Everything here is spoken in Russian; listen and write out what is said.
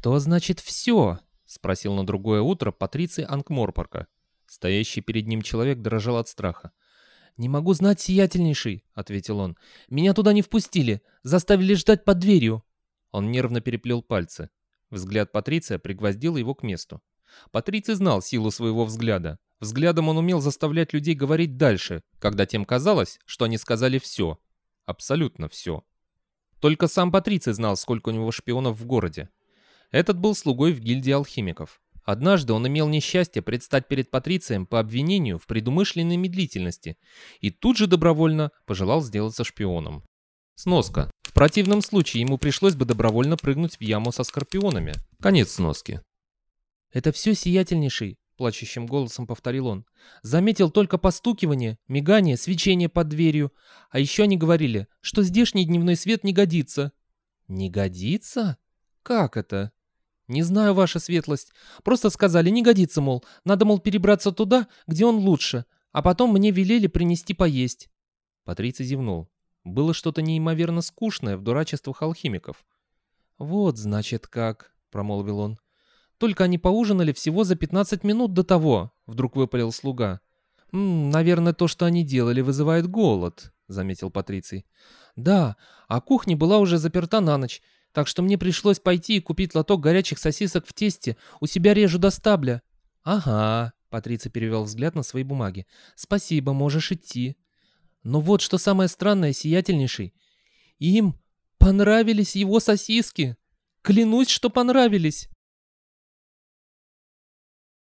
«Что значит «все»?» — спросил на другое утро Патриций Анкморпорка. Стоящий перед ним человек дрожал от страха. «Не могу знать, сиятельнейший», — ответил он. «Меня туда не впустили, заставили ждать под дверью». Он нервно переплел пальцы. Взгляд Патриция пригвоздил его к месту. Патриций знал силу своего взгляда. Взглядом он умел заставлять людей говорить дальше, когда тем казалось, что они сказали все. Абсолютно все. Только сам Патриций знал, сколько у него шпионов в городе. Этот был слугой в гильдии алхимиков. Однажды он имел несчастье предстать перед Патрицием по обвинению в предумышленной медлительности и тут же добровольно пожелал сделаться шпионом. Сноска. В противном случае ему пришлось бы добровольно прыгнуть в яму со скорпионами. Конец сноски. «Это все сиятельнейший», — плачущим голосом повторил он. «Заметил только постукивание, мигание, свечение под дверью. А еще они говорили, что здешний дневной свет не годится». «Не годится? Как это?» «Не знаю, ваша светлость. Просто сказали, не годится, мол. Надо, мол, перебраться туда, где он лучше. А потом мне велели принести поесть». Патриций зевнул. Было что-то неимоверно скучное в дурачествах алхимиков. «Вот, значит, как», — промолвил он. «Только они поужинали всего за 15 минут до того», — вдруг выпалил слуга. «М -м, «Наверное, то, что они делали, вызывает голод», — заметил Патриций. «Да, а кухня была уже заперта на ночь, так что мне пришлось пойти и купить лоток горячих сосисок в тесте. У себя режу до стабля». «Ага», — Патриций перевел взгляд на свои бумаги. «Спасибо, можешь идти». Но вот что самое странное, сиятельнейший. Им понравились его сосиски. Клянусь, что понравились.